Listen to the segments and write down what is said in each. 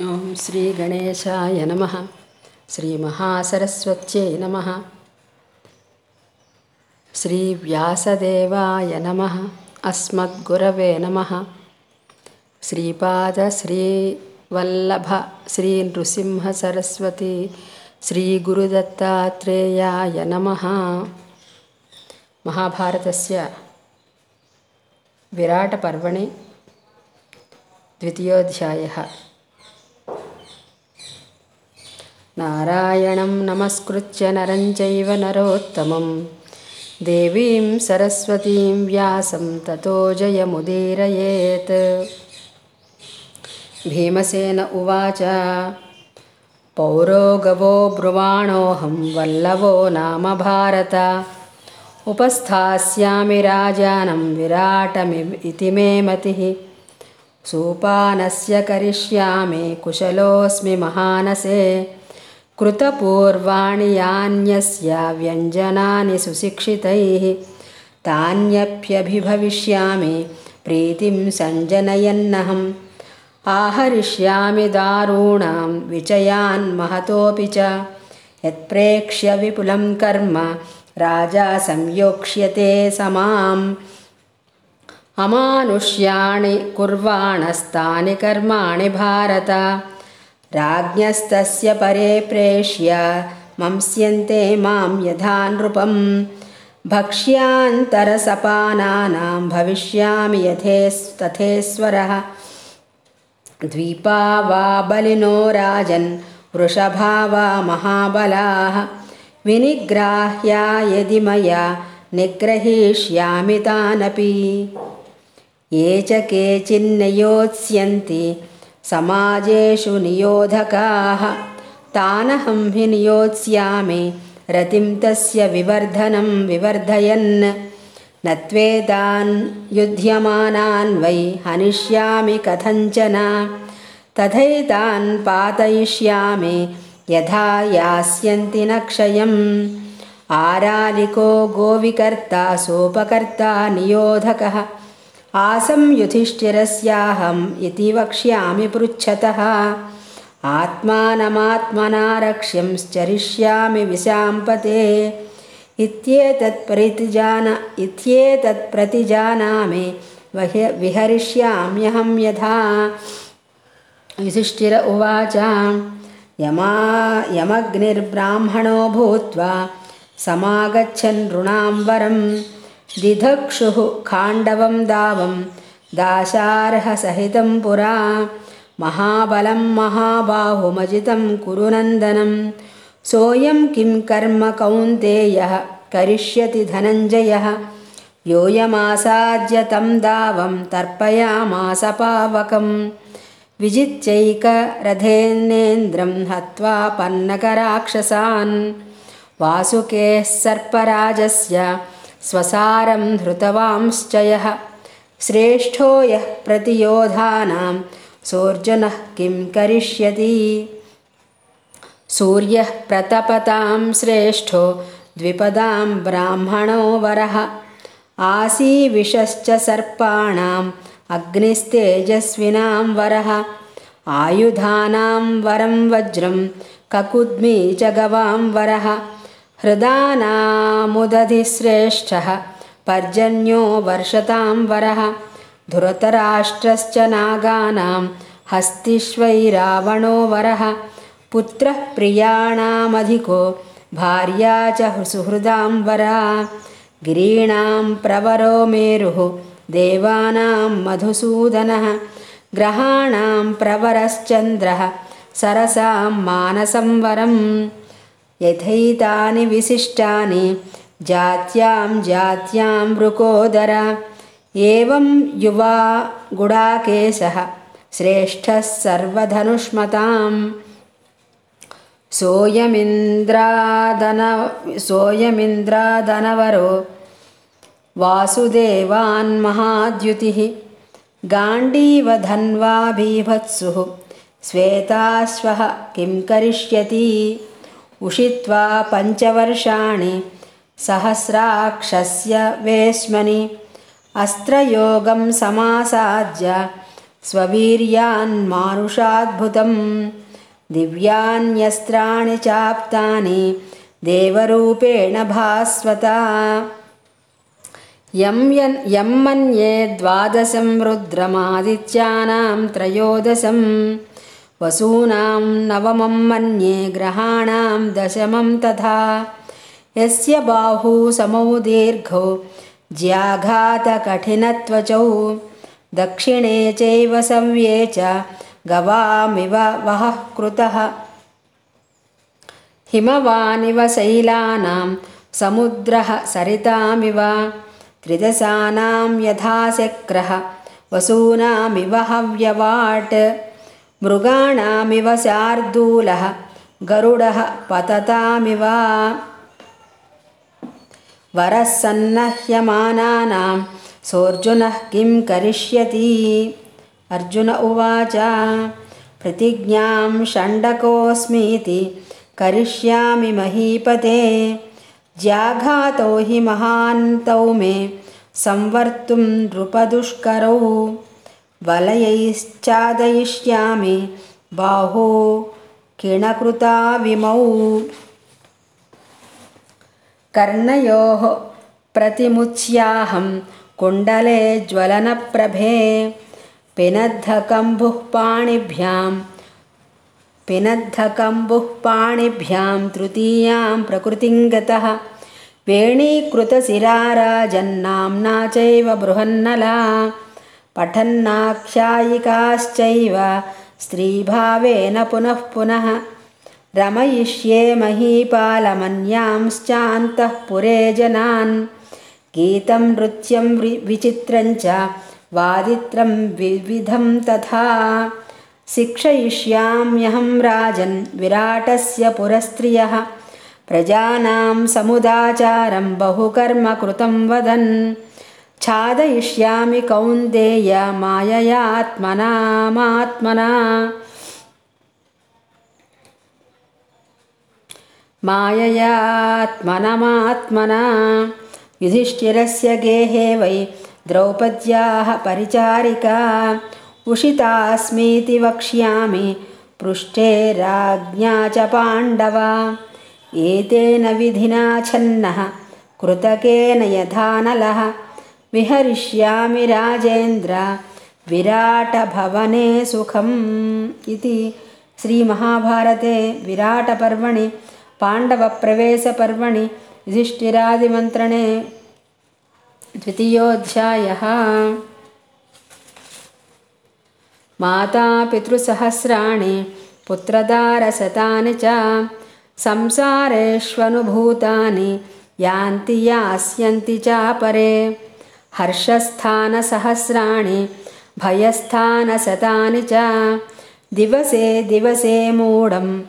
ॐ श्रीगणेशाय नमः। श्रीमहासरस्वत्यै नमः। श्रीव्यासदेवाय नमः। अस्मद्गुरवे नमः। श्रीपादश्रीवल्लभ श्रीनृसिंहसरस्वती श्रीगुरुदत्तात्रेयाय नमः। महाभारतस्य विराटपर्वणि, द्वितीयोऽध्यायः। नारायणं नमस्कृत्य नरं चैव नरोत्तमं देवीं सरस्वतीं व्यासं ततो जयमुदीरयेत्। भीमसेन उवाच पौरोगवो ब्रुवाणोऽहं वल्लवो नाम भारत। उपस्थास्यामि राजानं विराटमि इति मे मतिः। सोपानस्य करिष्यामि कुशलोऽस्मि महानसे कृतपूर्वाणि यान्यस्य व्यञ्जनानि सुशिक्षितैः तान्यप्यभिभविष्यामि प्रीतिं सञ्जनयन्नहम्। आहरिष्यामि दारूणां विचयान् महतोऽपि च। यत्प्रेक्ष्य विपुलं कर्म राजा संयोक्ष्यते समाम्। अमानुष्याणि कुर्वाणस्तानि कर्माणि भारत राज्ञस्तस्य परे प्रेष्य मंस्यन्ते मां यथा नृपं भक्ष्यान्तरसपानानां भविष्यामि यथेस्तथेश्वरः द्वीपा वा बलिनो राजन् वृषभा वा महाबलाः। विनिग्राह्या यदि मया निग्रहीष्यामि तानपि। ये च केचिन्नयोत्स्यन्ति समाजेषु नियोधकाः। तानहं हि नियोत्स्यामि रतिं तस्य विवर्धनं विवर्धयन्। न त्वेतान् युध्यमानान् वै हनिष्यामि कथञ्चन। तथैतान् पातयिष्यामि यथा यास्यन्ति न क्षयम्। आरालिको गोविकर्ता सोपकर्ता नियोधकः आसं युधिष्ठिरस्याहम् इति वक्ष्यामि पृच्छतः। आत्मानमात्मना रक्ष्यंश्चरिष्यामि विशाम्पते इत्येतत्प्रतिजान इत्येतत्प्रतिजानामि वह्य विहरिष्याम्यहं यथा। युधिष्ठिर उवाच यमा यमग्निर्ब्राह्मणो भूत्वा समागच्छन् नृणां वरं दिधक्षुः खाण्डवं दावं दाशार्हसहितं पुरा महाबलं महाबाहुमजितं कुरु नन्दनं सोऽयं किं कर्म कौन्तेयः करिष्यति धनञ्जयः। योऽयमासाद्य तं दावं तर्पयामास पावकम्। विजित्यैकरथेन्नेन्द्रं हत्वा पन्नकराक्षसान् वासुकेः सर्पराजस्य स्वसारं धृतवांश्च यः श्रेष्ठो यः प्रतियोधानां सोऽर्जुनः किं करिष्यति? सूर्यः प्रतपतां श्रेष्ठो द्विपदां ब्राह्मणो वरः। आसीविषश्च सर्पाणाम् अग्निस्तेजस्विनां वरः। आयुधानां वरं वज्रं ककुद्मी च गवां वरः हृदानामुदधिश्रेष्ठः पर्जन्यो वर्षतां वरः धृतराष्ट्रश्च नागानां हस्तिष्वैरावणो वरः। पुत्रः प्रियाणामधिको भार्या च सुहृदां वरा। गिरीणां प्रवरो मेरुः देवानां मधुसूदनः। ग्रहाणां प्रवरश्चन्द्रः सरसां मानसं वरं यथैतानि विशिष्टानि जात्यां जात्यां मृकोदर। एवं युवा गुडाकेशः श्रेष्ठः सर्वधनुष्मताम् सोऽयमिन्द्रादन सोऽयमिन्द्रादनवरो वासुदेवान्महाद्युतिः गाण्डीवधन्वा बीभत्सुः श्वेताश्वः किं करिष्यति उषित्वा पञ्चवर्षाणि सहस्राक्षस्य वेश्मनि अस्त्रयोगं समासाद्य स्ववीर्यान्मानुषाद्भुतं दिव्यान्यस्त्राणि चाप्तानि देवरूपेण भास्वता। यं यन् यं मन्ये द्वादशं रुद्रमादित्यानां त्रयोदशं वसूनां नवमं मन्ये ग्रहाणां दशमं तथा। यस्य बाहू समौ दीर्घौ ज्याघातकठिनत्वचौ दक्षिणे चैव सव्ये च गवामिव वहः कृतः। हिमवानिव शैलानां समुद्रः सरितामिव त्रिदशानां यथाशक्रः वसूनामिव हव्यवाट् मृगाणामिव शार्दूलः गरुडः पततामिव वरः सन्नह्यमानानां सोऽर्जुनः किं करिष्यति? अर्जुन उवाच प्रतिज्ञां षण्डकोऽस्मीति करिष्यामि महीपते। ज्याघातौ हि महान्तौ मे संवर्तुं नृपदुष्करौ वलयैश्चादयिष्यामि। बाहो किणकृताविमौ कर्णयोः प्रतिमुच्याहं कुण्डले ज्वलनप्रभे। पिनद्धकम्बुः पाणिभ्यां पिनद्धकम्बुः पाणिभ्यां तृतीयां प्रकृतिं गतः। वेणीकृतशिराराजन्नाम्ना चैव बृहन्नला पठन्नाख्यायिकाश्चैव स्त्रीभावेन पुनः पुनः रमयिष्ये महीपालमन्यांश्चान्तःपुरे जनान्। गीतं नृत्यं विचित्रञ्च वादित्रं विविधं तथा। शिक्षयिष्याम्यहं राजन् विराटस्य पुरस्त्रियः। प्रजानां समुदाचारं बहुकर्म कृतं वदन् छादयिष्यामि कौन्तेय माययात्मनामात्मना माययात्मनमात्मना युधिष्ठिरस्य गेहे वै द्रौपद्याः परिचारिका उषितास्मीति वक्ष्यामि पृष्ठे राज्ञा च पाण्डवा एतेन विधिना छन्नः कृतकेन यथानलः विहरिष्यामि राजेन्द्र विराटभवने सुखम् इति। श्रीमहाभारते विराटपर्वणि पाण्डवप्रवेशपर्वणि युधिष्ठिरादिमन्त्रणे द्वितीयोऽध्यायः। मातापितृसहस्राणि पुत्रदारशतानि च संसारेष्वनुभूतानि यान्ति यास्यन्ति चापरे हर्षस्थानसहस्राणि भयस्थानशतानि च। दिवसे दिवसे मूढं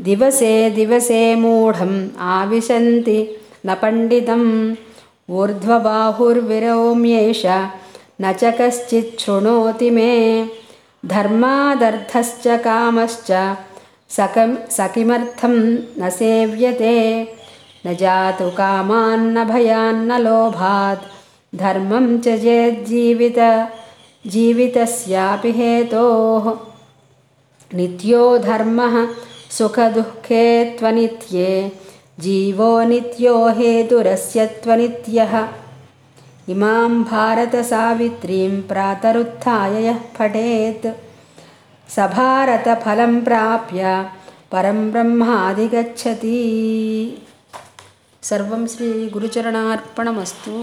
दिवसे दिवसे मूढम् आविशन्ति न पण्डितम्। ऊर्ध्वबाहुर्विरोम्येष न च कश्चित् शृणोति मे। धर्मादर्थश्च कामश्च सकं सकिमर्थं न सेव्यते। न जातु कामान्न भयान्न लोभात् धर्मं च चेज्जीवित जीवितस्यापि हेतोः। नित्यो धर्मः सुखदुःखे त्वनित्ये जीवो नित्यो हेतुरस्य त्वनित्यः। इमां भारतसावित्रीं प्रातरुत्थाय यः पठेत्। स भारतफलं प्राप्य परं ब्रह्माधिगच्छति सर्वं श्रीगुरुचरणार्पणमस्तु